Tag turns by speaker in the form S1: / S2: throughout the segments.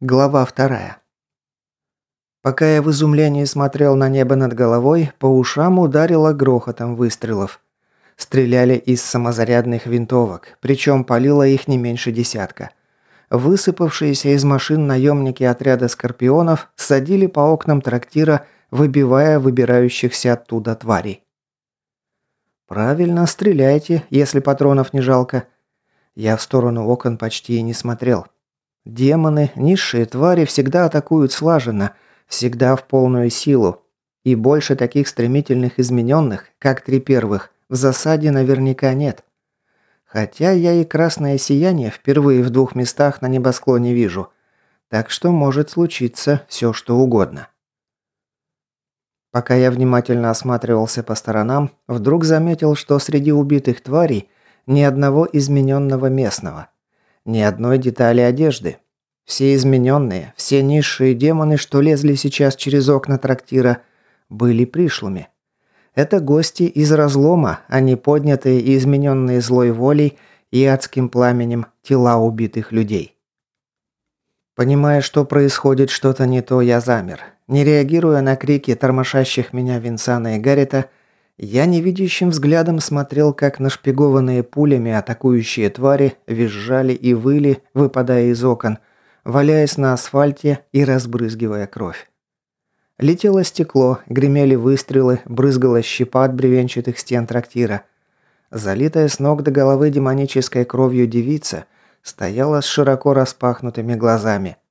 S1: Глава вторая. Пока я в изумлении смотрел на небо над головой, по ушам ударило грохотом выстрелов. Стреляли из самозарядных винтовок, причем палило их не меньше десятка. Высыпавшиеся из машин наемники отряда «Скорпионов» садили по окнам трактира, выбивая выбирающихся оттуда тварей. «Правильно, стреляйте, если патронов не жалко». Я в сторону окон почти и не смотрел. Демоны, низшие твари всегда атакуют слаженно, всегда в полную силу. И больше таких стремительных измененных, как три первых, в засаде наверняка нет. Хотя я и красное сияние впервые в двух местах на небосклоне вижу. Так что может случиться все что угодно. Пока я внимательно осматривался по сторонам, вдруг заметил, что среди убитых тварей ни одного измененного местного – ни одной детали одежды. Все измененные, все низшие демоны, что лезли сейчас через окна трактира, были пришлыми. Это гости из разлома, а не поднятые и измененные злой волей и адским пламенем тела убитых людей. Понимая, что происходит что-то не то, я замер. Не реагируя на крики тормошащих меня Винсана и Гаррита, я невидящим взглядом смотрел, как нашпигованные пулями атакующие твари визжали и выли, выпадая из окон, валяясь на асфальте и разбрызгивая кровь. Летело стекло, гремели выстрелы, брызгала щепа от бревенчатых стен трактира. Залитая с ног до головы демонической кровью девица стояла с широко распахнутыми глазами –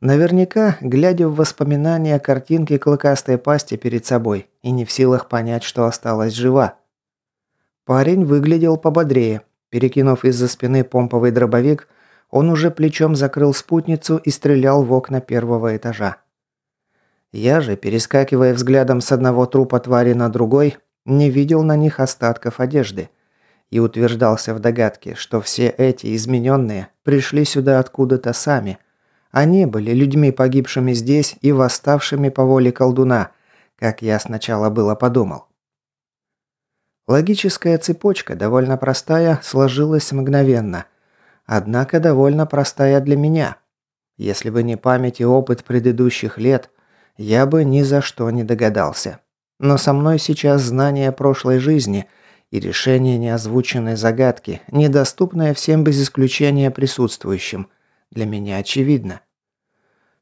S1: Наверняка, глядя в воспоминания картинки клыкастой пасти перед собой и не в силах понять, что осталась жива. Парень выглядел пободрее. Перекинув из-за спины помповый дробовик, он уже плечом закрыл спутницу и стрелял в окна первого этажа. Я же, перескакивая взглядом с одного трупа твари на другой, не видел на них остатков одежды и утверждался в догадке, что все эти измененные пришли сюда откуда-то сами – они были людьми, погибшими здесь и восставшими по воле колдуна, как я сначала было подумал. Логическая цепочка, довольно простая, сложилась мгновенно. Однако довольно простая для меня. Если бы не память и опыт предыдущих лет, я бы ни за что не догадался. Но со мной сейчас знание прошлой жизни и решение неозвученной загадки, недоступное всем без исключения присутствующим – для меня очевидно.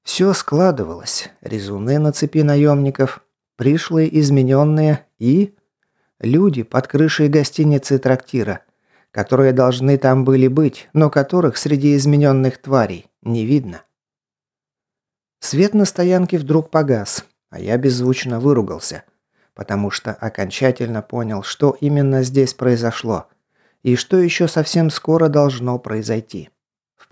S1: Все складывалось. Резуны на цепи наемников, пришлые измененные и... Люди под крышей гостиницы трактира, которые должны там были быть, но которых среди измененных тварей не видно. Свет на стоянке вдруг погас, а я беззвучно выругался, потому что окончательно понял, что именно здесь произошло и что еще совсем скоро должно произойти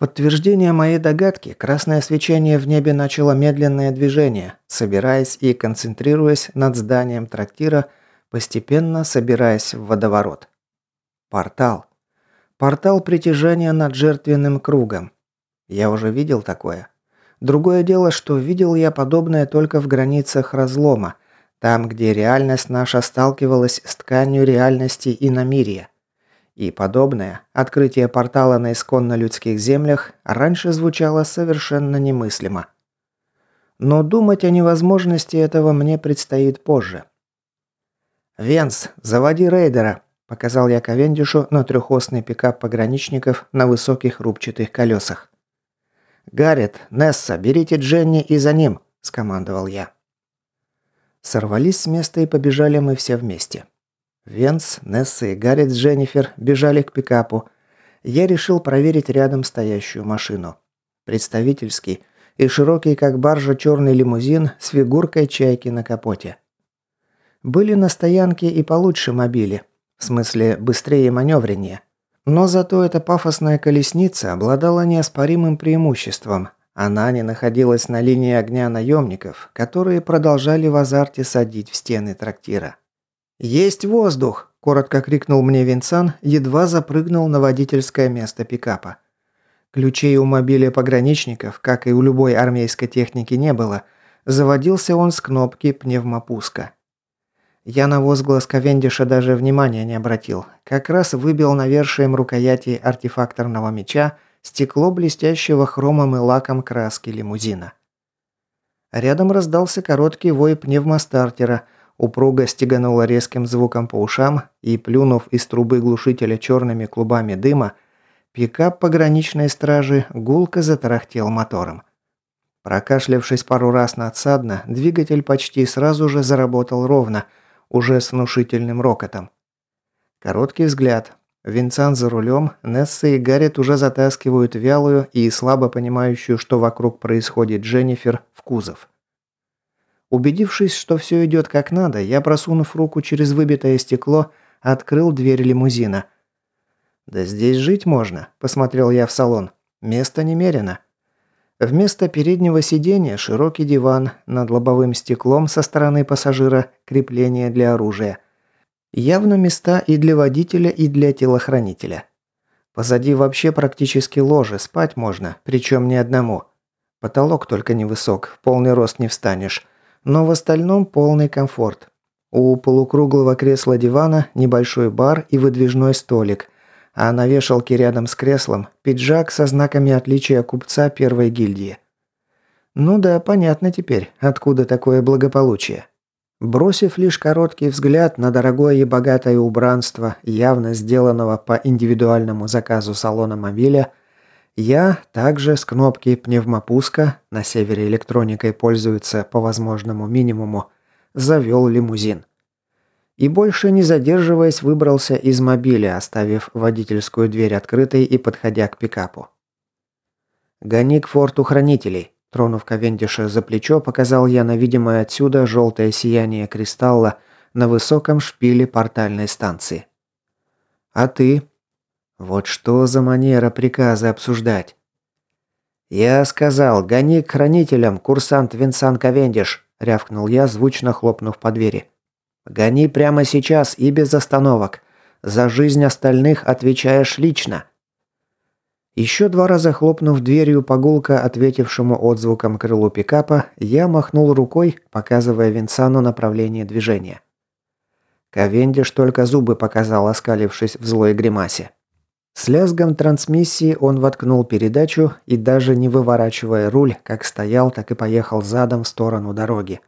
S1: подтверждение моей догадки, красное свечение в небе начало медленное движение, собираясь и концентрируясь над зданием трактира, постепенно собираясь в водоворот. Портал. Портал притяжения над жертвенным кругом. Я уже видел такое. Другое дело, что видел я подобное только в границах разлома, там, где реальность наша сталкивалась с тканью реальности иномирия. И подобное открытие портала на исконно людских землях раньше звучало совершенно немыслимо. Но думать о невозможности этого мне предстоит позже. «Венс, заводи рейдера», – показал я Ковендишу на трехосный пикап пограничников на высоких рубчатых колесах. «Гаррет, Несса, берите Дженни и за ним», – скомандовал я. Сорвались с места и побежали мы все вместе. Венс, Несса и Гаррит с Дженнифер бежали к пикапу. Я решил проверить рядом стоящую машину. Представительский и широкий, как баржа, черный лимузин с фигуркой чайки на капоте. Были на стоянке и получше мобили. В смысле, быстрее и маневреннее. Но зато эта пафосная колесница обладала неоспоримым преимуществом. Она не находилась на линии огня наемников, которые продолжали в азарте садить в стены трактира. «Есть воздух!» – коротко крикнул мне Винсан, едва запрыгнул на водительское место пикапа. Ключей у мобиля пограничников, как и у любой армейской техники, не было. Заводился он с кнопки пневмопуска. Я на возглас Ковендиша даже внимания не обратил. Как раз выбил навершием рукояти артефакторного меча стекло блестящего хромом и лаком краски лимузина. Рядом раздался короткий вой пневмостартера, упруга стеганула резким звуком по ушам и, плюнув из трубы глушителя черными клубами дыма, пикап пограничной стражи гулко затарахтел мотором. Прокашлявшись пару раз надсадно, двигатель почти сразу же заработал ровно, уже с внушительным рокотом. Короткий взгляд. Винсан за рулем, Несса и Гаррет уже затаскивают вялую и слабо понимающую, что вокруг происходит Дженнифер, в кузов. Убедившись, что все идет как надо, я, просунув руку через выбитое стекло, открыл дверь лимузина. «Да здесь жить можно», – посмотрел я в салон. «Место немерено». Вместо переднего сиденья широкий диван, над лобовым стеклом со стороны пассажира крепление для оружия – Явно места и для водителя, и для телохранителя. Позади вообще практически ложе, спать можно, причем не одному. Потолок только невысок, в полный рост не встанешь. Но в остальном полный комфорт. У полукруглого кресла дивана небольшой бар и выдвижной столик, а на вешалке рядом с креслом пиджак со знаками отличия купца первой гильдии. Ну да, понятно теперь, откуда такое благополучие. Бросив лишь короткий взгляд на дорогое и богатое убранство, явно сделанного по индивидуальному заказу салона мобиля, я также с кнопки пневмопуска, на севере электроникой пользуется по возможному минимуму, завел лимузин. И больше не задерживаясь, выбрался из мобиля, оставив водительскую дверь открытой и подходя к пикапу. «Гони к форту хранителей», Тронув Ковендиша за плечо, показал я на видимое отсюда желтое сияние кристалла на высоком шпиле портальной станции. «А ты?» «Вот что за манера приказы обсуждать?» «Я сказал, гони к хранителям, курсант Винсан Ковендиш», – рявкнул я, звучно хлопнув по двери. «Гони прямо сейчас и без остановок. За жизнь остальных отвечаешь лично». Еще два раза хлопнув дверью по гулко ответившему отзвуком крылу пикапа, я махнул рукой, показывая Винсану направление движения. Ковендиш только зубы показал, оскалившись в злой гримасе. С лязгом трансмиссии он воткнул передачу и даже не выворачивая руль, как стоял, так и поехал задом в сторону дороги.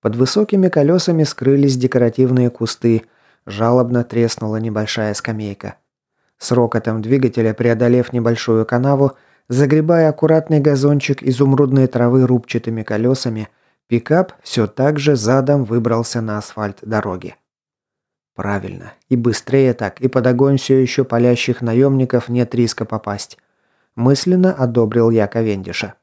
S1: Под высокими колесами скрылись декоративные кусты, жалобно треснула небольшая скамейка. С рокотом двигателя, преодолев небольшую канаву, загребая аккуратный газончик изумрудной травы рубчатыми колесами, пикап все так же задом выбрался на асфальт дороги. Правильно. И быстрее так, и под огонь все еще палящих наемников нет риска попасть. Мысленно одобрил я Ковендиша.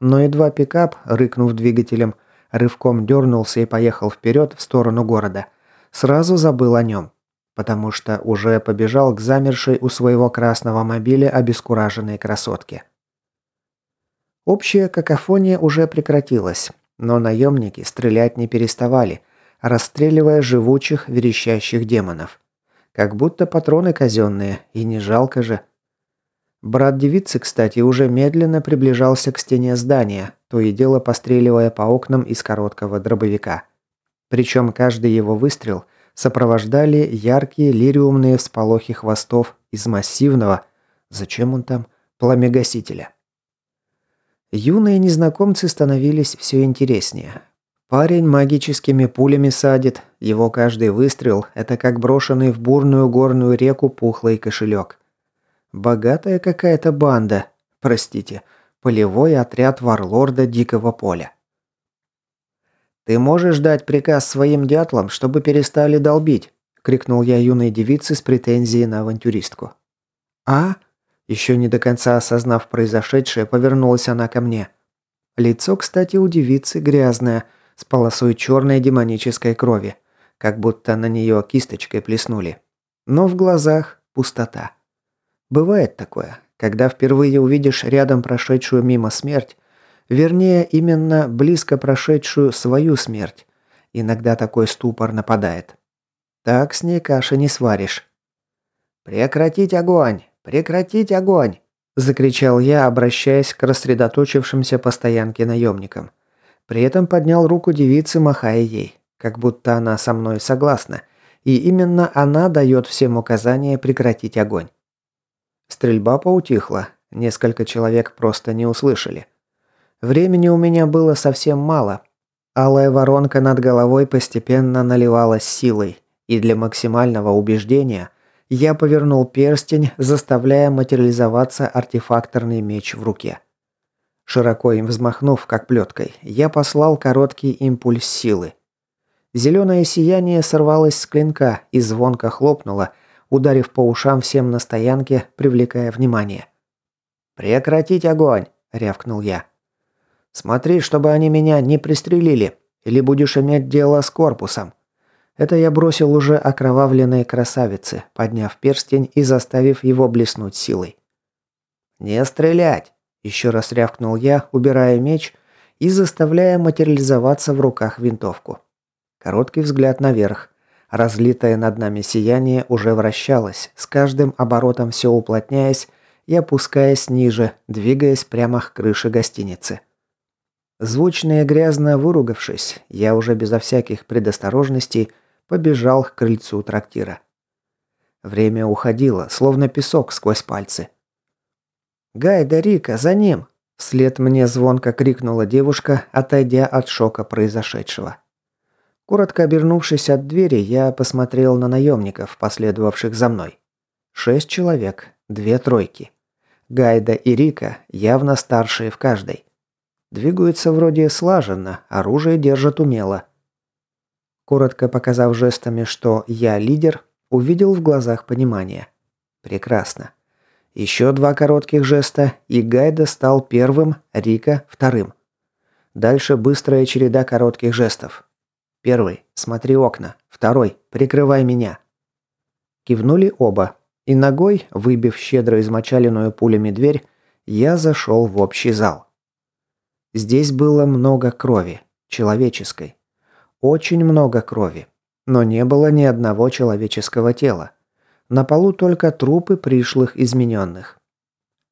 S1: Но едва пикап, рыкнув двигателем, рывком дернулся и поехал вперед в сторону города. Сразу забыл о нем потому что уже побежал к замершей у своего красного мобиля обескураженной красотке. Общая какофония уже прекратилась, но наемники стрелять не переставали, расстреливая живучих верещащих демонов. Как будто патроны казенные, и не жалко же. Брат девицы, кстати, уже медленно приближался к стене здания, то и дело постреливая по окнам из короткого дробовика. Причем каждый его выстрел – сопровождали яркие лириумные всполохи хвостов из массивного, зачем он там, пламегасителя. Юные незнакомцы становились все интереснее. Парень магическими пулями садит, его каждый выстрел – это как брошенный в бурную горную реку пухлый кошелек. Богатая какая-то банда, простите, полевой отряд варлорда Дикого Поля. «Ты можешь дать приказ своим дятлам, чтобы перестали долбить?» – крикнул я юной девице с претензией на авантюристку. «А?» – еще не до конца осознав произошедшее, повернулась она ко мне. Лицо, кстати, у девицы грязное, с полосой черной демонической крови, как будто на нее кисточкой плеснули. Но в глазах пустота. Бывает такое, когда впервые увидишь рядом прошедшую мимо смерть, Вернее, именно близко прошедшую свою смерть. Иногда такой ступор нападает. Так с ней каши не сваришь. «Прекратить огонь! Прекратить огонь!» Закричал я, обращаясь к рассредоточившимся по стоянке наемникам. При этом поднял руку девицы, махая ей, как будто она со мной согласна. И именно она дает всем указания прекратить огонь. Стрельба поутихла. Несколько человек просто не услышали. Времени у меня было совсем мало. Алая воронка над головой постепенно наливалась силой, и для максимального убеждения я повернул перстень, заставляя материализоваться артефакторный меч в руке. Широко им взмахнув, как плеткой, я послал короткий импульс силы. Зеленое сияние сорвалось с клинка и звонко хлопнуло, ударив по ушам всем на стоянке, привлекая внимание. «Прекратить огонь!» – рявкнул я. «Смотри, чтобы они меня не пристрелили, или будешь иметь дело с корпусом». Это я бросил уже окровавленной красавице, подняв перстень и заставив его блеснуть силой. «Не стрелять!» – еще раз рявкнул я, убирая меч и заставляя материализоваться в руках винтовку. Короткий взгляд наверх. Разлитое над нами сияние уже вращалось, с каждым оборотом все уплотняясь и опускаясь ниже, двигаясь прямо к крыше гостиницы. Звучно и грязно выругавшись, я уже безо всяких предосторожностей побежал к крыльцу трактира. Время уходило, словно песок сквозь пальцы. «Гай да Рика, за ним!» Вслед мне звонко крикнула девушка, отойдя от шока произошедшего. Коротко обернувшись от двери, я посмотрел на наемников, последовавших за мной. Шесть человек, две тройки. Гайда и Рика явно старшие в каждой. Двигаются вроде слаженно, оружие держат умело. Коротко показав жестами, что я лидер, увидел в глазах понимание. Прекрасно. Еще два коротких жеста, и Гайда стал первым, Рика – вторым. Дальше быстрая череда коротких жестов. Первый – смотри окна. Второй – прикрывай меня. Кивнули оба, и ногой, выбив щедро измочаленную пулями дверь, я зашел в общий зал. Здесь было много крови, человеческой. Очень много крови. Но не было ни одного человеческого тела. На полу только трупы пришлых измененных.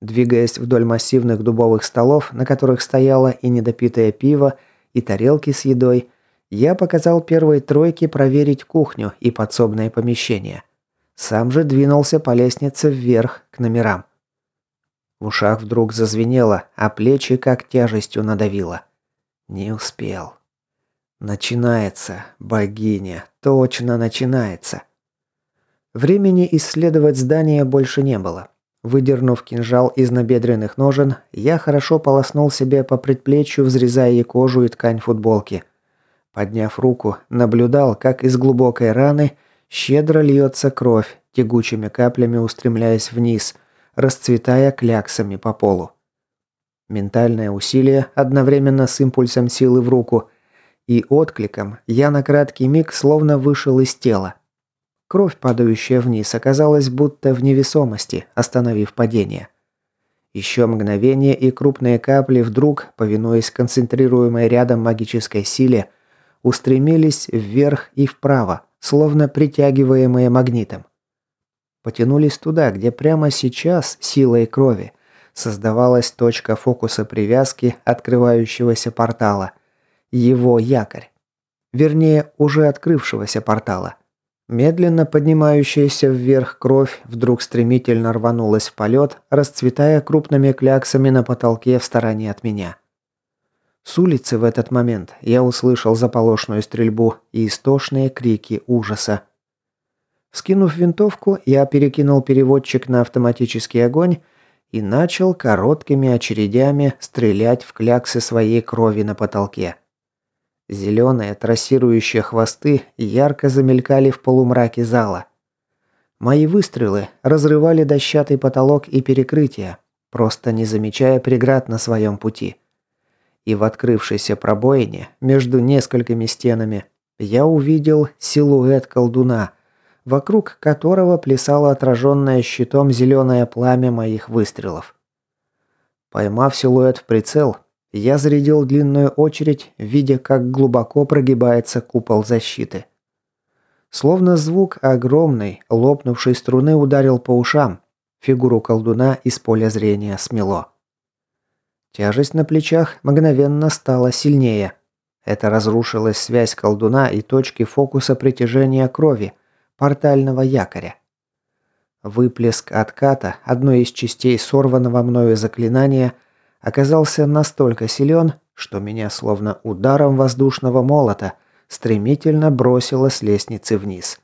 S1: Двигаясь вдоль массивных дубовых столов, на которых стояло и недопитое пиво, и тарелки с едой, я показал первой тройке проверить кухню и подсобное помещение. Сам же двинулся по лестнице вверх к номерам. В ушах вдруг зазвенело, а плечи как тяжестью надавило. Не успел. Начинается, богиня, точно начинается. Времени исследовать здание больше не было. Выдернув кинжал из набедренных ножен, я хорошо полоснул себе по предплечью, взрезая ей кожу и ткань футболки. Подняв руку, наблюдал, как из глубокой раны Щедро льется кровь, тягучими каплями устремляясь вниз, расцветая кляксами по полу. Ментальное усилие одновременно с импульсом силы в руку и откликом я на краткий миг словно вышел из тела. Кровь, падающая вниз, оказалась будто в невесомости, остановив падение. Еще мгновение, и крупные капли вдруг, повинуясь концентрируемой рядом магической силе, устремились вверх и вправо, словно притягиваемые магнитом. Потянулись туда, где прямо сейчас силой крови создавалась точка фокуса привязки открывающегося портала. Его якорь. Вернее, уже открывшегося портала. Медленно поднимающаяся вверх кровь вдруг стремительно рванулась в полет, расцветая крупными кляксами на потолке в стороне от меня. С улицы в этот момент я услышал заполошную стрельбу и истошные крики ужаса. Скинув винтовку, я перекинул переводчик на автоматический огонь и начал короткими очередями стрелять в кляксы своей крови на потолке. Зеленые трассирующие хвосты ярко замелькали в полумраке зала. Мои выстрелы разрывали дощатый потолок и перекрытие, просто не замечая преград на своем пути и в открывшейся пробоине между несколькими стенами я увидел силуэт колдуна, вокруг которого плясало отраженное щитом зеленое пламя моих выстрелов. Поймав силуэт в прицел, я зарядил длинную очередь, видя, как глубоко прогибается купол защиты. Словно звук огромной, лопнувшей струны ударил по ушам, фигуру колдуна из поля зрения смело. Тяжесть на плечах мгновенно стала сильнее. Это разрушилась связь колдуна и точки фокуса притяжения крови, портального якоря. Выплеск отката одной из частей сорванного мною заклинания оказался настолько силен, что меня словно ударом воздушного молота стремительно бросило с лестницы вниз.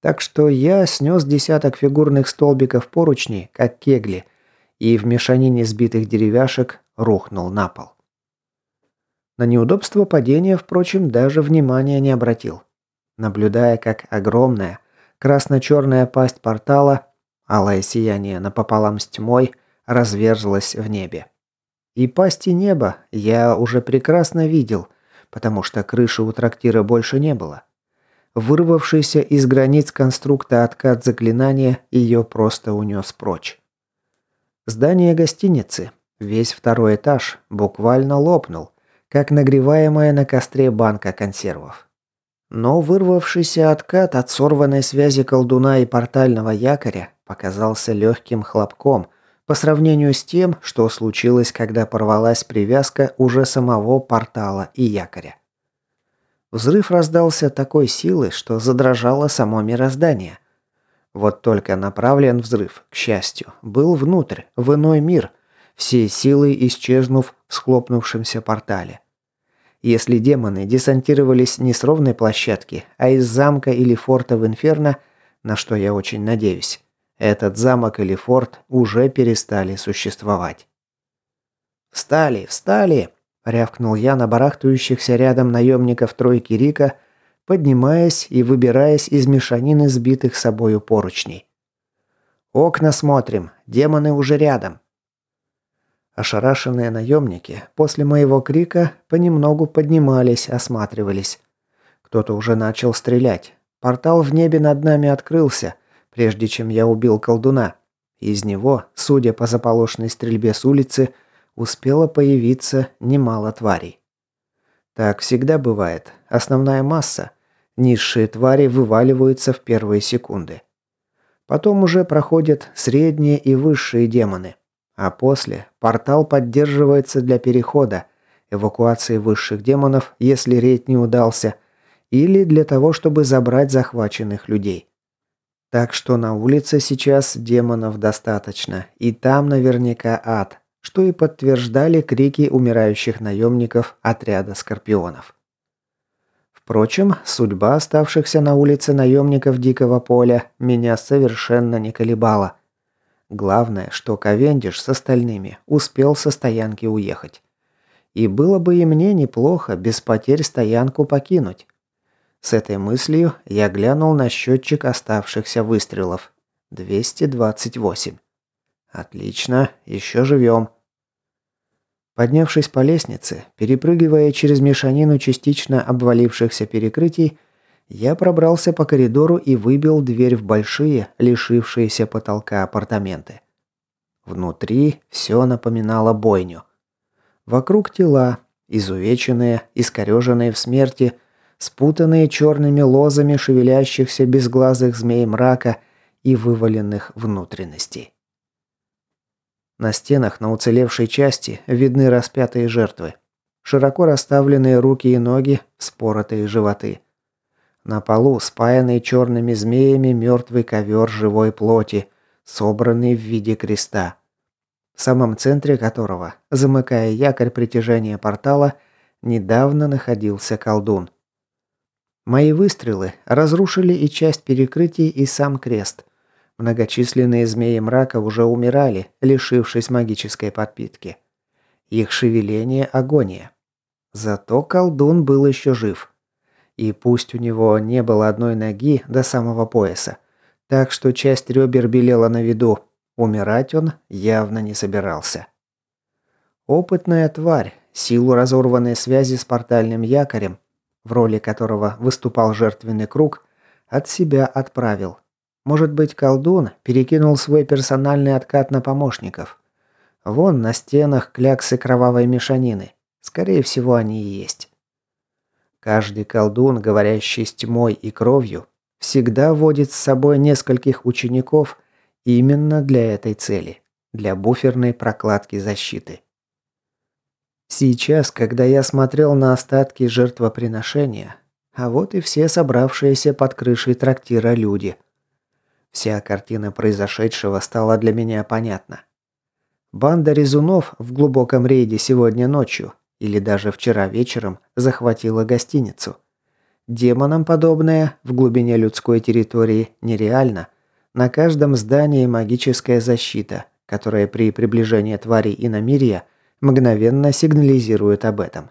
S1: Так что я снес десяток фигурных столбиков поручней, как кегли, и в мешанине сбитых деревяшек рухнул на пол. На неудобство падения, впрочем, даже внимания не обратил. Наблюдая, как огромная, красно-черная пасть портала, алое сияние напополам с тьмой, разверзлась в небе. И пасти неба я уже прекрасно видел, потому что крыши у трактира больше не было. Вырвавшийся из границ конструкта откат заклинания ее просто унес прочь. Здание гостиницы, весь второй этаж, буквально лопнул, как нагреваемая на костре банка консервов. Но вырвавшийся откат от сорванной связи колдуна и портального якоря показался легким хлопком по сравнению с тем, что случилось, когда порвалась привязка уже самого портала и якоря. Взрыв раздался такой силы, что задрожало само мироздание. Вот только направлен взрыв, к счастью, был внутрь, в иной мир, всей силой исчезнув в схлопнувшемся портале. Если демоны десантировались не с ровной площадки, а из замка или форта в Инферно, на что я очень надеюсь, этот замок или форт уже перестали существовать. «Встали, встали!» Рявкнул я на барахтающихся рядом наемников тройки Рика, поднимаясь и выбираясь из мешанины сбитых собою поручней. «Окна смотрим, демоны уже рядом». Ошарашенные наемники после моего крика понемногу поднимались, осматривались. Кто-то уже начал стрелять. Портал в небе над нами открылся, прежде чем я убил колдуна. Из него, судя по заполошенной стрельбе с улицы, успело появиться немало тварей. Так всегда бывает. Основная масса. Низшие твари вываливаются в первые секунды. Потом уже проходят средние и высшие демоны. А после портал поддерживается для перехода, эвакуации высших демонов, если рейд не удался, или для того, чтобы забрать захваченных людей. Так что на улице сейчас демонов достаточно, и там наверняка ад, что и подтверждали крики умирающих наемников отряда скорпионов. Впрочем, судьба оставшихся на улице наемников Дикого поля меня совершенно не колебала. Главное, что Ковендиш с остальными успел со стоянки уехать. И было бы и мне неплохо без потерь стоянку покинуть. С этой мыслью я глянул на счетчик оставшихся выстрелов. 228. Отлично, еще живем. Поднявшись по лестнице, перепрыгивая через мешанину частично обвалившихся перекрытий, я пробрался по коридору и выбил дверь в большие, лишившиеся потолка апартаменты. Внутри все напоминало бойню. Вокруг тела, изувеченные, искореженные в смерти, спутанные черными лозами шевелящихся безглазых змей мрака и вываленных внутренностей. На стенах на уцелевшей части видны распятые жертвы. Широко расставленные руки и ноги, споротые животы. На полу спаянный черными змеями мертвый ковер живой плоти, собранный в виде креста. В самом центре которого, замыкая якорь притяжения портала, недавно находился колдун. Мои выстрелы разрушили и часть перекрытий, и сам крест – Многочисленные змеи мрака уже умирали, лишившись магической подпитки. Их шевеление – агония. Зато колдун был еще жив. И пусть у него не было одной ноги до самого пояса, так что часть ребер белела на виду, умирать он явно не собирался. Опытная тварь, силу разорванной связи с портальным якорем, в роли которого выступал жертвенный круг, от себя отправил. Может быть, колдун перекинул свой персональный откат на помощников. Вон на стенах кляксы кровавой мешанины. Скорее всего, они и есть. Каждый колдун, говорящий с тьмой и кровью, всегда водит с собой нескольких учеников именно для этой цели, для буферной прокладки защиты. Сейчас, когда я смотрел на остатки жертвоприношения, а вот и все собравшиеся под крышей трактира люди – Вся картина произошедшего стала для меня понятна. Банда резунов в глубоком рейде сегодня ночью или даже вчера вечером захватила гостиницу. Демонам подобное в глубине людской территории нереально. На каждом здании магическая защита, которая при приближении тварей иномирья мгновенно сигнализирует об этом.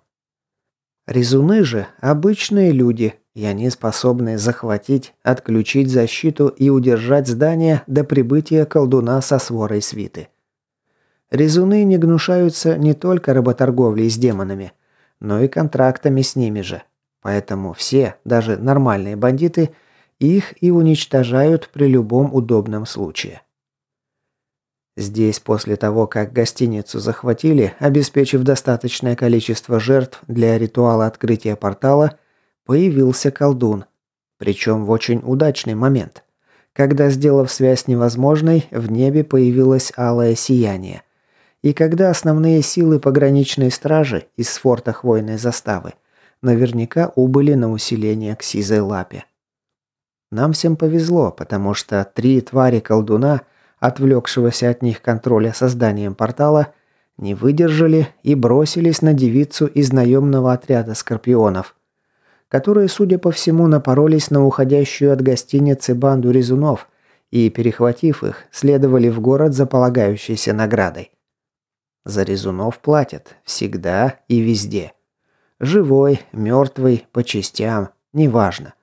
S1: Резуны же – обычные люди, и они способны захватить, отключить защиту и удержать здание до прибытия колдуна со сворой свиты. Резуны не гнушаются не только работорговлей с демонами, но и контрактами с ними же. Поэтому все, даже нормальные бандиты, их и уничтожают при любом удобном случае. Здесь после того, как гостиницу захватили, обеспечив достаточное количество жертв для ритуала открытия портала, появился колдун. Причем в очень удачный момент. Когда, сделав связь невозможной, в небе появилось алое сияние. И когда основные силы пограничной стражи из форта Хвойной заставы наверняка убыли на усиление к Сизой Лапе. Нам всем повезло, потому что три твари колдуна – отвлекшегося от них контроля созданием портала, не выдержали и бросились на девицу из наемного отряда скорпионов, которые, судя по всему, напоролись на уходящую от гостиницы банду резунов и, перехватив их, следовали в город за полагающейся наградой. За резунов платят всегда и везде. Живой, мертвый, по частям, неважно.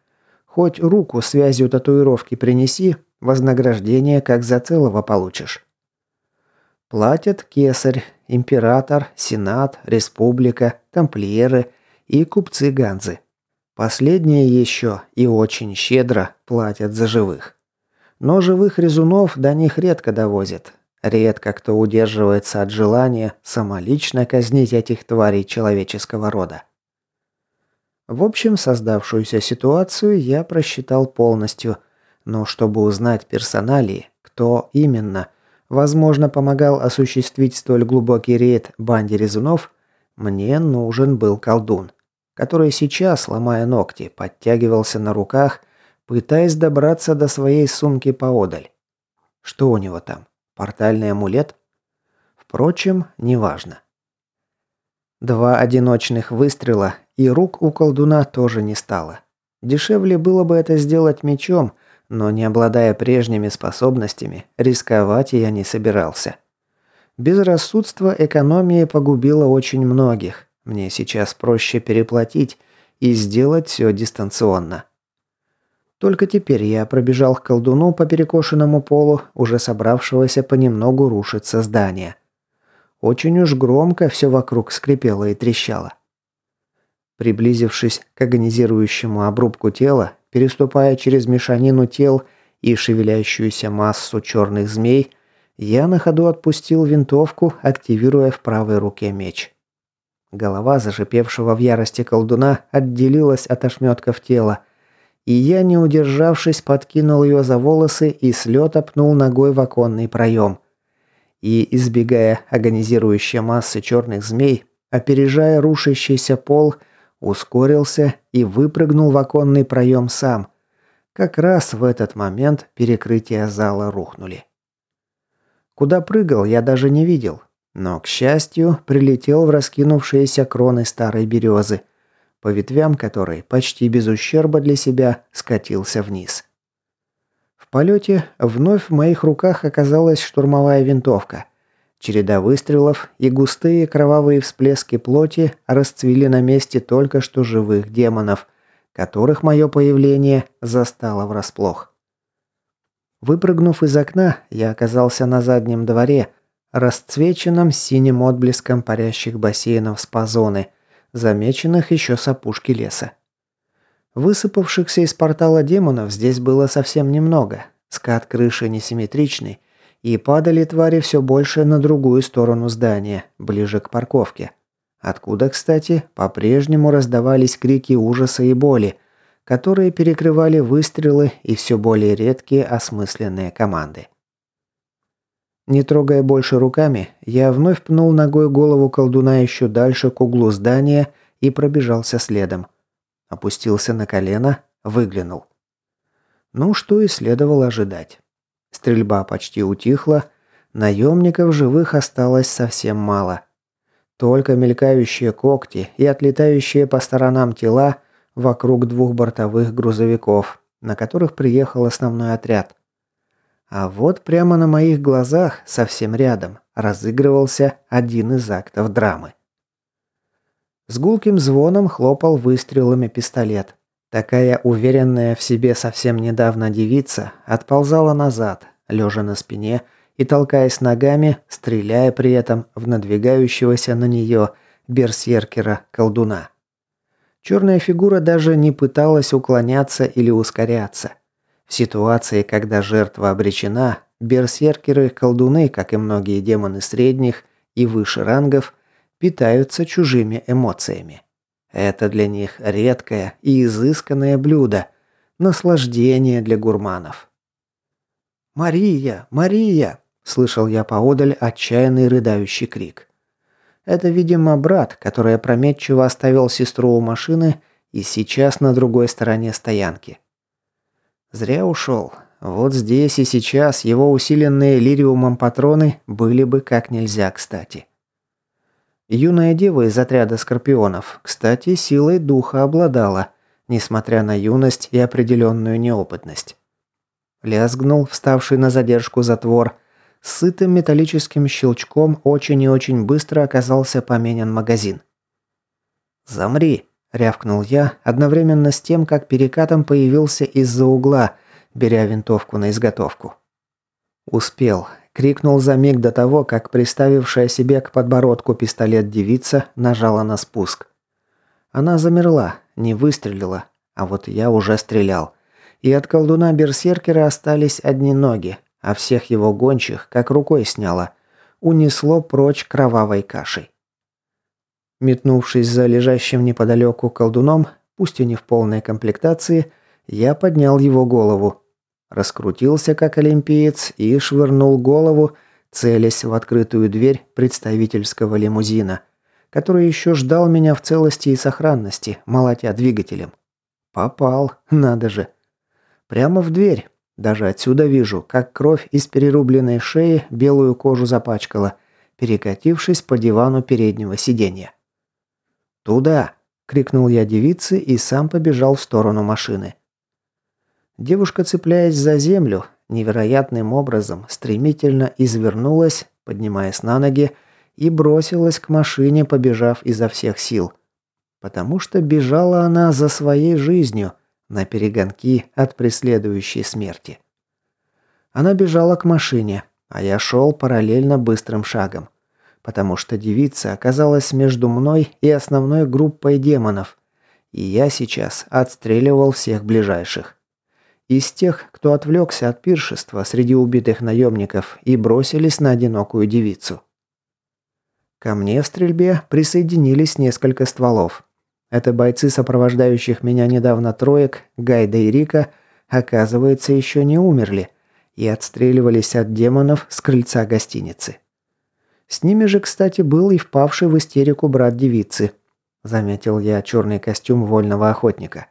S1: Хоть руку связью татуировки принеси, Вознаграждение как за целого получишь. Платят кесарь, император, сенат, республика, тамплиеры и купцы-ганзы. Последние еще и очень щедро платят за живых. Но живых резунов до них редко довозят. Редко кто удерживается от желания самолично казнить этих тварей человеческого рода. В общем, создавшуюся ситуацию я просчитал полностью – но чтобы узнать персоналии, кто именно, возможно, помогал осуществить столь глубокий рейд банде резунов, мне нужен был колдун, который сейчас, ломая ногти, подтягивался на руках, пытаясь добраться до своей сумки поодаль. Что у него там? Портальный амулет? Впрочем, неважно. Два одиночных выстрела, и рук у колдуна тоже не стало. Дешевле было бы это сделать мечом, но не обладая прежними способностями, рисковать я не собирался. Безрассудство экономии погубило очень многих. Мне сейчас проще переплатить и сделать все дистанционно. Только теперь я пробежал к колдуну по перекошенному полу, уже собравшегося понемногу рушиться здание. Очень уж громко все вокруг скрипело и трещало. Приблизившись к агонизирующему обрубку тела, переступая через мешанину тел и шевелящуюся массу черных змей, я на ходу отпустил винтовку, активируя в правой руке меч. Голова зашипевшего в ярости колдуна отделилась от ошметков тела, и я, не удержавшись, подкинул ее за волосы и с лета пнул ногой в оконный проем. И, избегая агонизирующей массы черных змей, опережая рушащийся пол, ускорился и выпрыгнул в оконный проем сам. Как раз в этот момент перекрытия зала рухнули. Куда прыгал, я даже не видел, но, к счастью, прилетел в раскинувшиеся кроны старой березы, по ветвям которой почти без ущерба для себя скатился вниз. В полете вновь в моих руках оказалась штурмовая винтовка. Череда выстрелов и густые кровавые всплески плоти расцвели на месте только что живых демонов, которых мое появление застало врасплох. Выпрыгнув из окна, я оказался на заднем дворе, расцвеченном синим отблеском парящих бассейнов спа-зоны, замеченных еще с опушки леса. Высыпавшихся из портала демонов здесь было совсем немного. Скат крыши несимметричный, и падали твари все больше на другую сторону здания, ближе к парковке. Откуда, кстати, по-прежнему раздавались крики ужаса и боли, которые перекрывали выстрелы и все более редкие осмысленные команды. Не трогая больше руками, я вновь пнул ногой голову колдуна еще дальше к углу здания и пробежался следом. Опустился на колено, выглянул. Ну, что и следовало ожидать. Стрельба почти утихла, наемников живых осталось совсем мало. Только мелькающие когти и отлетающие по сторонам тела вокруг двух бортовых грузовиков, на которых приехал основной отряд. А вот прямо на моих глазах, совсем рядом, разыгрывался один из актов драмы. С гулким звоном хлопал выстрелами пистолет. Такая уверенная в себе совсем недавно девица отползала назад, лежа на спине и толкаясь ногами, стреляя при этом в надвигающегося на нее берсеркера-колдуна. Черная фигура даже не пыталась уклоняться или ускоряться. В ситуации, когда жертва обречена, берсеркеры-колдуны, как и многие демоны средних и выше рангов, питаются чужими эмоциями. Это для них редкое и изысканное блюдо, наслаждение для гурманов. «Мария! Мария!» – слышал я поодаль отчаянный рыдающий крик. Это, видимо, брат, который опрометчиво оставил сестру у машины и сейчас на другой стороне стоянки. Зря ушел. Вот здесь и сейчас его усиленные лириумом патроны были бы как нельзя кстати. Юная дева из отряда скорпионов, кстати, силой духа обладала, несмотря на юность и определенную неопытность. Лязгнул вставший на задержку затвор. С сытым металлическим щелчком очень и очень быстро оказался поменен магазин. «Замри!» – рявкнул я, одновременно с тем, как перекатом появился из-за угла, беря винтовку на изготовку. Успел. Крикнул за миг до того, как приставившая себе к подбородку пистолет девица нажала на спуск. Она замерла, не выстрелила, а вот я уже стрелял. И от колдуна берсеркера остались одни ноги, а всех его гончих как рукой сняло. Унесло прочь кровавой кашей. Метнувшись за лежащим неподалеку колдуном, пусть и не в полной комплектации, я поднял его голову. Раскрутился как олимпиец и швырнул голову, целясь в открытую дверь представительского лимузина, который еще ждал меня в целости и сохранности, молотя двигателем. Попал, надо же. Прямо в дверь. Даже отсюда вижу, как кровь из перерубленной шеи белую кожу запачкала, перекатившись по дивану переднего сиденья. «Туда!» – крикнул я девице и сам побежал в сторону машины. Девушка, цепляясь за землю, невероятным образом стремительно извернулась, поднимаясь на ноги, и бросилась к машине, побежав изо всех сил. Потому что бежала она за своей жизнью, на перегонки от преследующей смерти. Она бежала к машине, а я шел параллельно быстрым шагом потому что девица оказалась между мной и основной группой демонов, и я сейчас отстреливал всех ближайших. Из тех, кто отвлекся от пиршества среди убитых наемников и бросились на одинокую девицу. Ко мне в стрельбе присоединились несколько стволов. Это бойцы, сопровождающих меня недавно троек, Гайда и Рика, оказывается, еще не умерли и отстреливались от демонов с крыльца гостиницы. С ними же, кстати, был и впавший в истерику брат девицы. Заметил я черный костюм вольного охотника.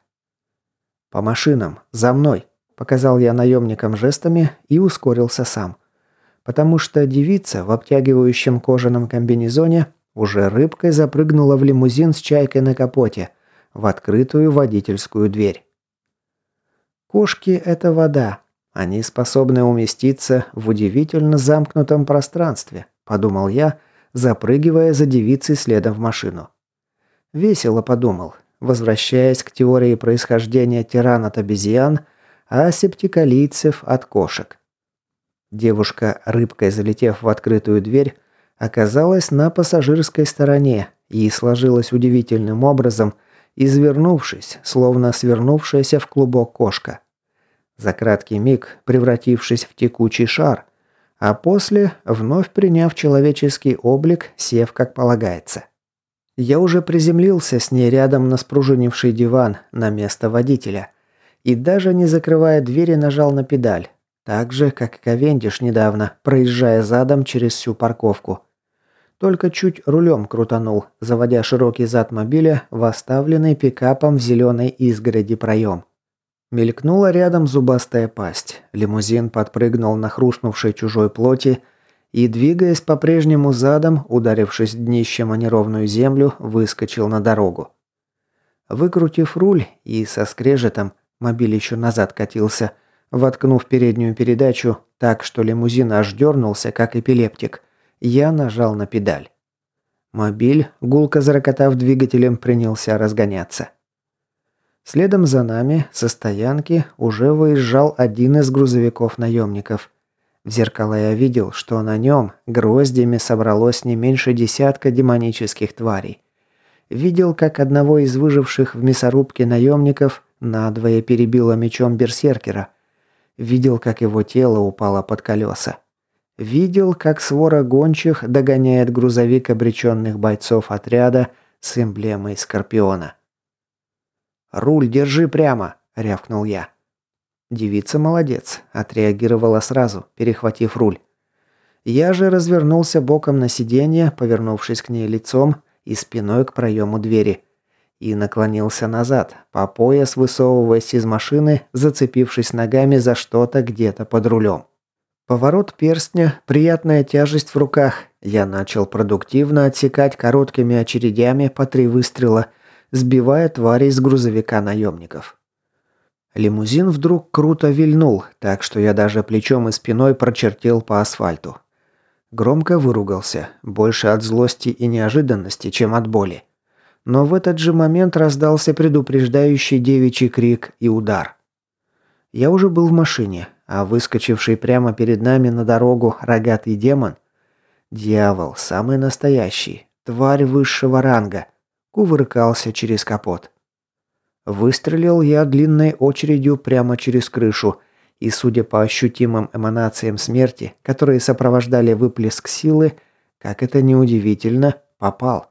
S1: «По машинам, за мной!» – показал я наемникам жестами и ускорился сам. Потому что девица в обтягивающем кожаном комбинезоне уже рыбкой запрыгнула в лимузин с чайкой на капоте, в открытую водительскую дверь. Кошки – это вода. Они способны уместиться в удивительно замкнутом пространстве, подумал я, запрыгивая за девицей следом в машину. Весело подумал, возвращаясь к теории происхождения тиран от обезьян, а септикалийцев от кошек. Девушка, рыбкой залетев в открытую дверь, оказалась на пассажирской стороне и сложилась удивительным образом, извернувшись, словно свернувшаяся в клубок кошка. За краткий миг превратившись в текучий шар, а после, вновь приняв человеческий облик, сев как полагается. Я уже приземлился с ней рядом на спружинивший диван на место водителя и даже не закрывая двери нажал на педаль, так же, как Ковендиш недавно, проезжая задом через всю парковку. Только чуть рулем крутанул, заводя широкий зад мобиля в оставленный пикапом в зеленой изгороди проем. Мелькнула рядом зубастая пасть. Лимузин подпрыгнул на хрустнувшей чужой плоти и, двигаясь по-прежнему задом, ударившись днищем о неровную землю, выскочил на дорогу. Выкрутив руль и со скрежетом, мобиль еще назад катился, воткнув переднюю передачу так, что лимузин аж дернулся, как эпилептик, я нажал на педаль. Мобиль, гулко зарокотав двигателем, принялся разгоняться. Следом за нами со стоянки уже выезжал один из грузовиков наемников. В зеркало я видел, что на нем гроздями собралось не меньше десятка демонических тварей. Видел, как одного из выживших в мясорубке наемников надвое перебило мечом берсеркера. Видел, как его тело упало под колеса. Видел, как свора гончих догоняет грузовик обреченных бойцов отряда с эмблемой Скорпиона. «Руль держи прямо!» – рявкнул я. Девица молодец, отреагировала сразу, перехватив руль. Я же развернулся боком на сиденье, повернувшись к ней лицом и спиной к проему двери. И наклонился назад, по пояс высовываясь из машины, зацепившись ногами за что-то где-то под рулем. Поворот перстня, приятная тяжесть в руках. Я начал продуктивно отсекать короткими очередями по три выстрела, сбивая тварей с грузовика наемников. Лимузин вдруг круто вильнул, так что я даже плечом и спиной прочертил по асфальту. Громко выругался, больше от злости и неожиданности, чем от боли. Но в этот же момент раздался предупреждающий девичий крик и удар. Я уже был в машине, а выскочивший прямо перед нами на дорогу рогатый демон – дьявол, самый настоящий, тварь высшего ранга, кувыркался через капот. Выстрелил я длинной очередью прямо через крышу, и, судя по ощутимым эманациям смерти, которые сопровождали выплеск силы, как это неудивительно, попал.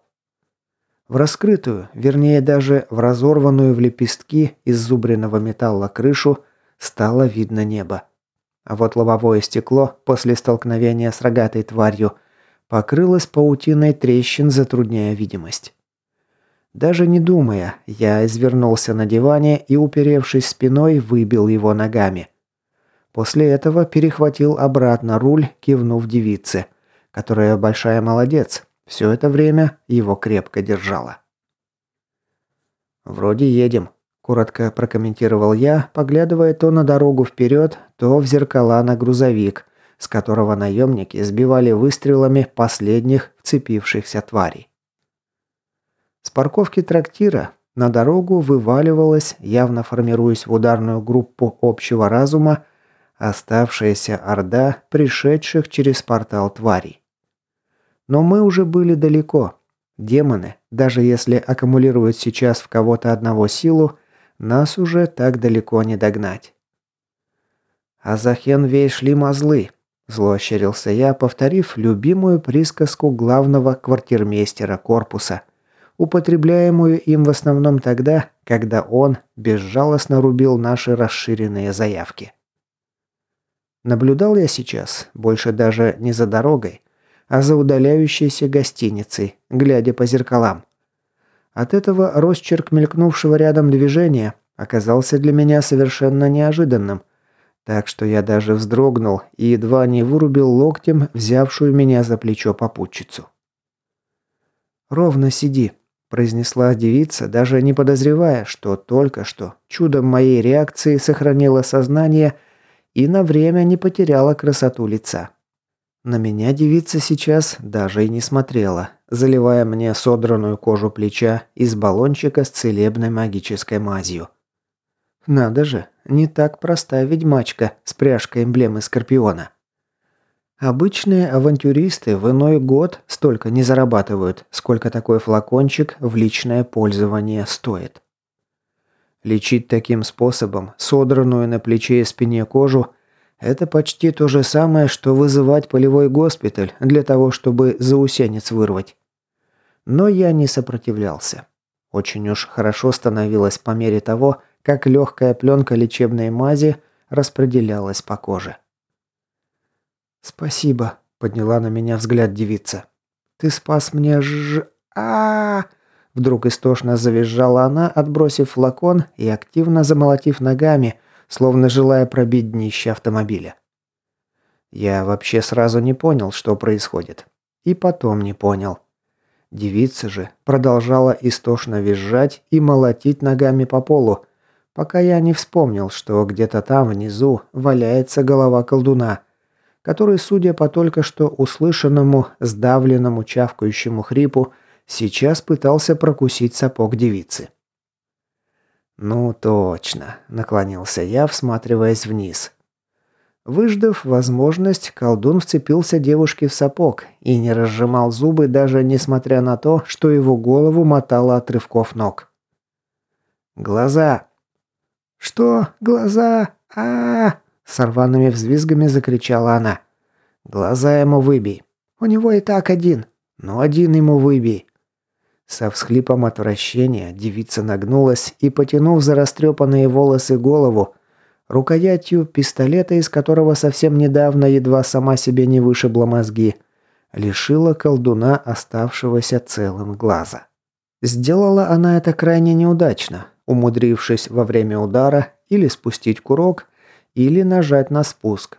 S1: В раскрытую, вернее даже в разорванную в лепестки из зубренного металла крышу стало видно небо. А вот лобовое стекло после столкновения с рогатой тварью покрылось паутиной трещин, затрудняя видимость. Даже не думая, я извернулся на диване и, уперевшись спиной, выбил его ногами. После этого перехватил обратно руль, кивнув девице, которая большая молодец, все это время его крепко держала. «Вроде едем», Коротко прокомментировал я, поглядывая то на дорогу вперед, то в зеркала на грузовик, с которого наемники сбивали выстрелами последних вцепившихся тварей. С парковки трактира на дорогу вываливалась, явно формируясь в ударную группу общего разума, оставшаяся орда пришедших через портал тварей. Но мы уже были далеко. Демоны, даже если аккумулируют сейчас в кого-то одного силу, нас уже так далеко не догнать. А за Хенвей шли мозлы. Зло ощерился я, повторив любимую присказку главного квартирмейстера корпуса, употребляемую им в основном тогда, когда он безжалостно рубил наши расширенные заявки. Наблюдал я сейчас, больше даже не за дорогой, а за удаляющейся гостиницей, глядя по зеркалам. От этого росчерк мелькнувшего рядом движения оказался для меня совершенно неожиданным, так что я даже вздрогнул и едва не вырубил локтем взявшую меня за плечо попутчицу. «Ровно сиди», – произнесла девица, даже не подозревая, что только что чудом моей реакции сохранила сознание и на время не потеряла красоту лица. На меня девица сейчас даже и не смотрела, заливая мне содранную кожу плеча из баллончика с целебной магической мазью. Надо же, не так проста ведьмачка с пряжкой эмблемы Скорпиона. Обычные авантюристы в иной год столько не зарабатывают, сколько такой флакончик в личное пользование стоит. Лечить таким способом содранную на плече и спине кожу это почти то же самое, что вызывать полевой госпиталь для того, чтобы заусенец вырвать. Но я не сопротивлялся. Очень уж хорошо становилось по мере того, как легкая пленка лечебной мази распределялась по коже. «Спасибо», — подняла на меня взгляд девица. «Ты спас мне ж... а, -а, -а Вдруг истошно завизжала она, отбросив флакон и активно замолотив ногами, словно желая пробить днище автомобиля. Я вообще сразу не понял, что происходит. И потом не понял. Девица же продолжала истошно визжать и молотить ногами по полу, пока я не вспомнил, что где-то там внизу валяется голова колдуна, который, судя по только что услышанному, сдавленному чавкающему хрипу, сейчас пытался прокусить сапог девицы. «Ну точно», — наклонился я, всматриваясь вниз. Выждав возможность, колдун вцепился девушке в сапог и не разжимал зубы, даже несмотря на то, что его голову мотало от рывков ног. «Глаза!» «Что? Глаза? а, -а, -а С взвизгами закричала она. «Глаза ему выбей. У него и так один. Но один ему выбей». Со всхлипом отвращения девица нагнулась и, потянув за растрепанные волосы голову, Рукоятью пистолета, из которого совсем недавно едва сама себе не вышибла мозги, лишила колдуна оставшегося целым глаза. Сделала она это крайне неудачно, умудрившись во время удара или спустить курок, или нажать на спуск.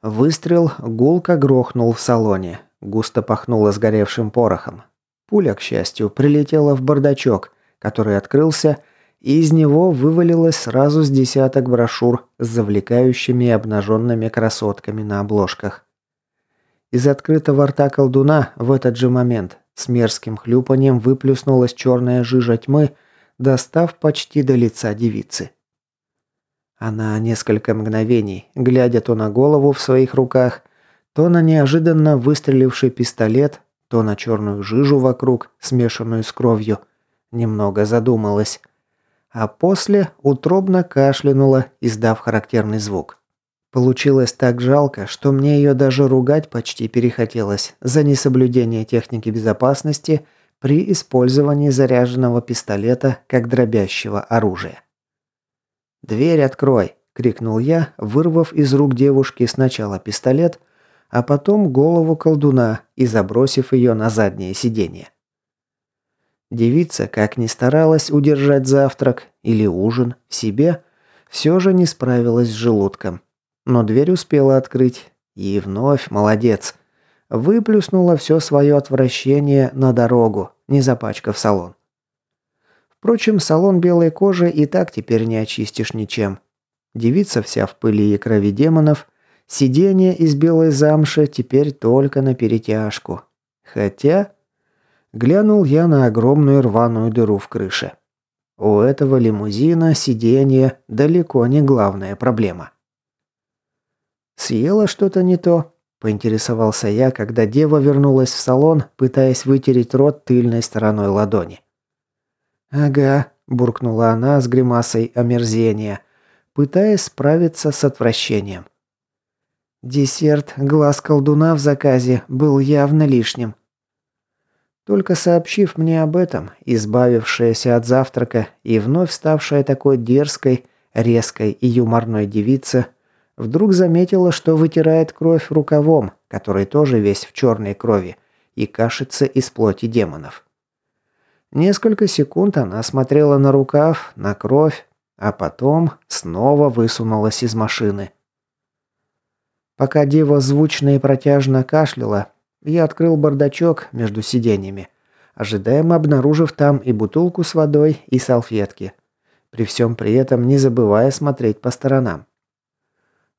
S1: Выстрел гулко грохнул в салоне, густо пахнуло сгоревшим порохом. Пуля, к счастью, прилетела в бардачок, который открылся, и из него вывалилось сразу с десяток брошюр с завлекающими и обнаженными красотками на обложках. Из открытого рта колдуна в этот же момент с мерзким хлюпанием выплюснулась черная жижа тьмы, достав почти до лица девицы. Она несколько мгновений, глядя то на голову в своих руках, то на неожиданно выстреливший пистолет, то на черную жижу вокруг, смешанную с кровью, немного задумалась – а после утробно кашлянула, издав характерный звук. Получилось так жалко, что мне ее даже ругать почти перехотелось за несоблюдение техники безопасности при использовании заряженного пистолета как дробящего оружия. «Дверь открой!» – крикнул я, вырвав из рук девушки сначала пистолет, а потом голову колдуна и забросив ее на заднее сиденье. Девица, как ни старалась удержать завтрак или ужин в себе, все же не справилась с желудком. Но дверь успела открыть. И вновь молодец. Выплюснула все свое отвращение на дорогу, не запачкав салон. Впрочем, салон белой кожи и так теперь не очистишь ничем. Девица вся в пыли и крови демонов. Сиденье из белой замши теперь только на перетяжку. Хотя... Глянул я на огромную рваную дыру в крыше. У этого лимузина сиденье далеко не главная проблема. «Съела что-то не то?» – поинтересовался я, когда дева вернулась в салон, пытаясь вытереть рот тыльной стороной ладони. «Ага», – буркнула она с гримасой омерзения, пытаясь справиться с отвращением. Десерт «Глаз колдуна» в заказе был явно лишним. Только сообщив мне об этом, избавившаяся от завтрака и вновь ставшая такой дерзкой, резкой и юморной девица, вдруг заметила, что вытирает кровь рукавом, который тоже весь в черной крови, и кашится из плоти демонов. Несколько секунд она смотрела на рукав, на кровь, а потом снова высунулась из машины. Пока дева звучно и протяжно кашляла, я открыл бардачок между сиденьями, ожидаемо обнаружив там и бутылку с водой, и салфетки. При всем при этом не забывая смотреть по сторонам.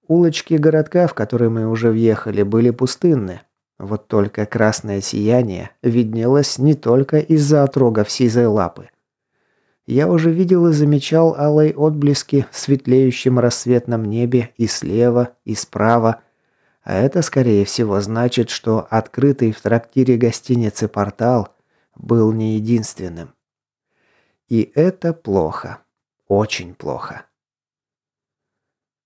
S1: Улочки городка, в который мы уже въехали, были пустынны. Вот только красное сияние виднелось не только из-за отрогов сизой лапы. Я уже видел и замечал алые отблески в светлеющем рассветном небе и слева, и справа, а это, скорее всего, значит, что открытый в трактире гостиницы портал был не единственным. И это плохо. Очень плохо.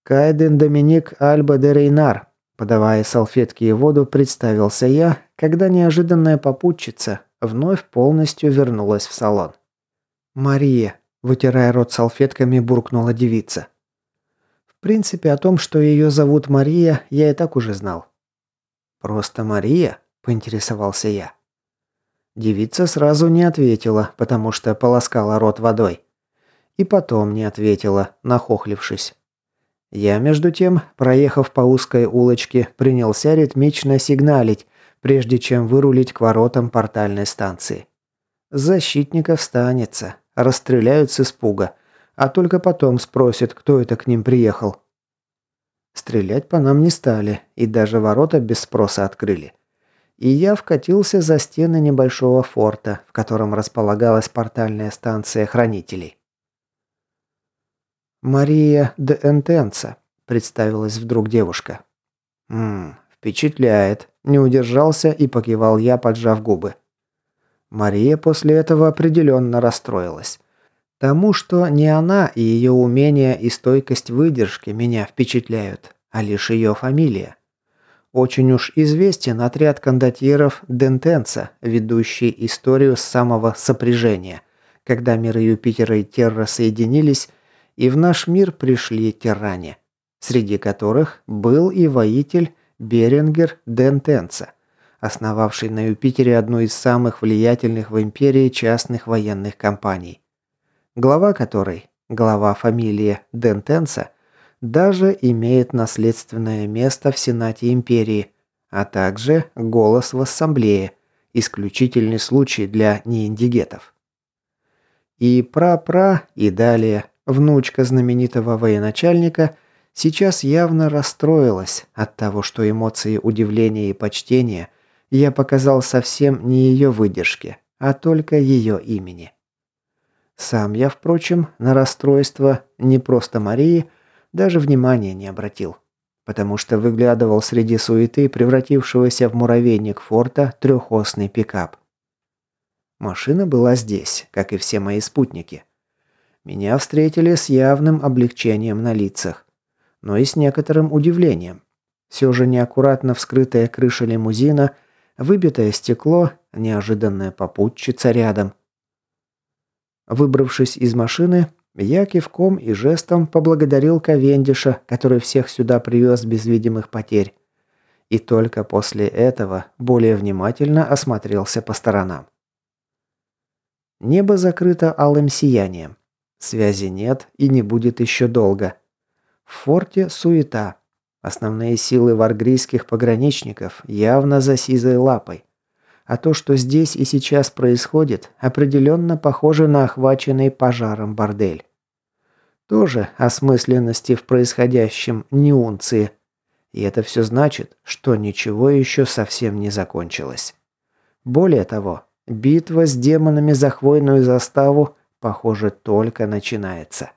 S1: Кайден Доминик Альба де Рейнар, подавая салфетки и воду, представился я, когда неожиданная попутчица вновь полностью вернулась в салон. «Мария», вытирая рот салфетками, буркнула девица. В принципе, о том, что ее зовут Мария, я и так уже знал. «Просто Мария?» – поинтересовался я. Девица сразу не ответила, потому что полоскала рот водой. И потом не ответила, нахохлившись. Я, между тем, проехав по узкой улочке, принялся ритмично сигналить, прежде чем вырулить к воротам портальной станции. Защитников станется, расстреляют с испуга, а только потом спросят, кто это к ним приехал. Стрелять по нам не стали, и даже ворота без спроса открыли и я вкатился за стены небольшого форта, в котором располагалась портальная станция хранителей. «Мария де Энтенца», – представилась вдруг девушка. «Ммм, впечатляет», – не удержался и покивал я, поджав губы. Мария после этого определенно расстроилась. Тому, что не она и ее умение и стойкость выдержки меня впечатляют, а лишь ее фамилия. Очень уж известен отряд кондотьеров Дентенца, ведущий историю с самого сопряжения, когда миры Юпитера и Терра соединились, и в наш мир пришли тиране, среди которых был и воитель Беренгер Дентенца, основавший на Юпитере одну из самых влиятельных в империи частных военных компаний. Глава которой, глава фамилии Дентенца – даже имеет наследственное место в Сенате Империи, а также голос в Ассамблее, исключительный случай для неиндигетов. И пра-пра, и далее, внучка знаменитого военачальника сейчас явно расстроилась от того, что эмоции удивления и почтения я показал совсем не ее выдержке, а только ее имени. Сам я, впрочем, на расстройство не просто Марии, даже внимания не обратил, потому что выглядывал среди суеты превратившегося в муравейник форта трехосный пикап. Машина была здесь, как и все мои спутники. Меня встретили с явным облегчением на лицах, но и с некоторым удивлением. Все же неаккуратно вскрытая крыша лимузина, выбитое стекло, неожиданная попутчица рядом. Выбравшись из машины, я кивком и жестом поблагодарил Ковендиша, который всех сюда привез без видимых потерь. И только после этого более внимательно осмотрелся по сторонам. Небо закрыто алым сиянием. Связи нет и не будет еще долго. В форте суета. Основные силы варгрийских пограничников явно за сизой лапой. А то, что здесь и сейчас происходит, определенно похоже на охваченный пожаром бордель. Тоже осмысленности в происходящем не унции. И это все значит, что ничего еще совсем не закончилось. Более того, битва с демонами за хвойную заставу, похоже, только начинается.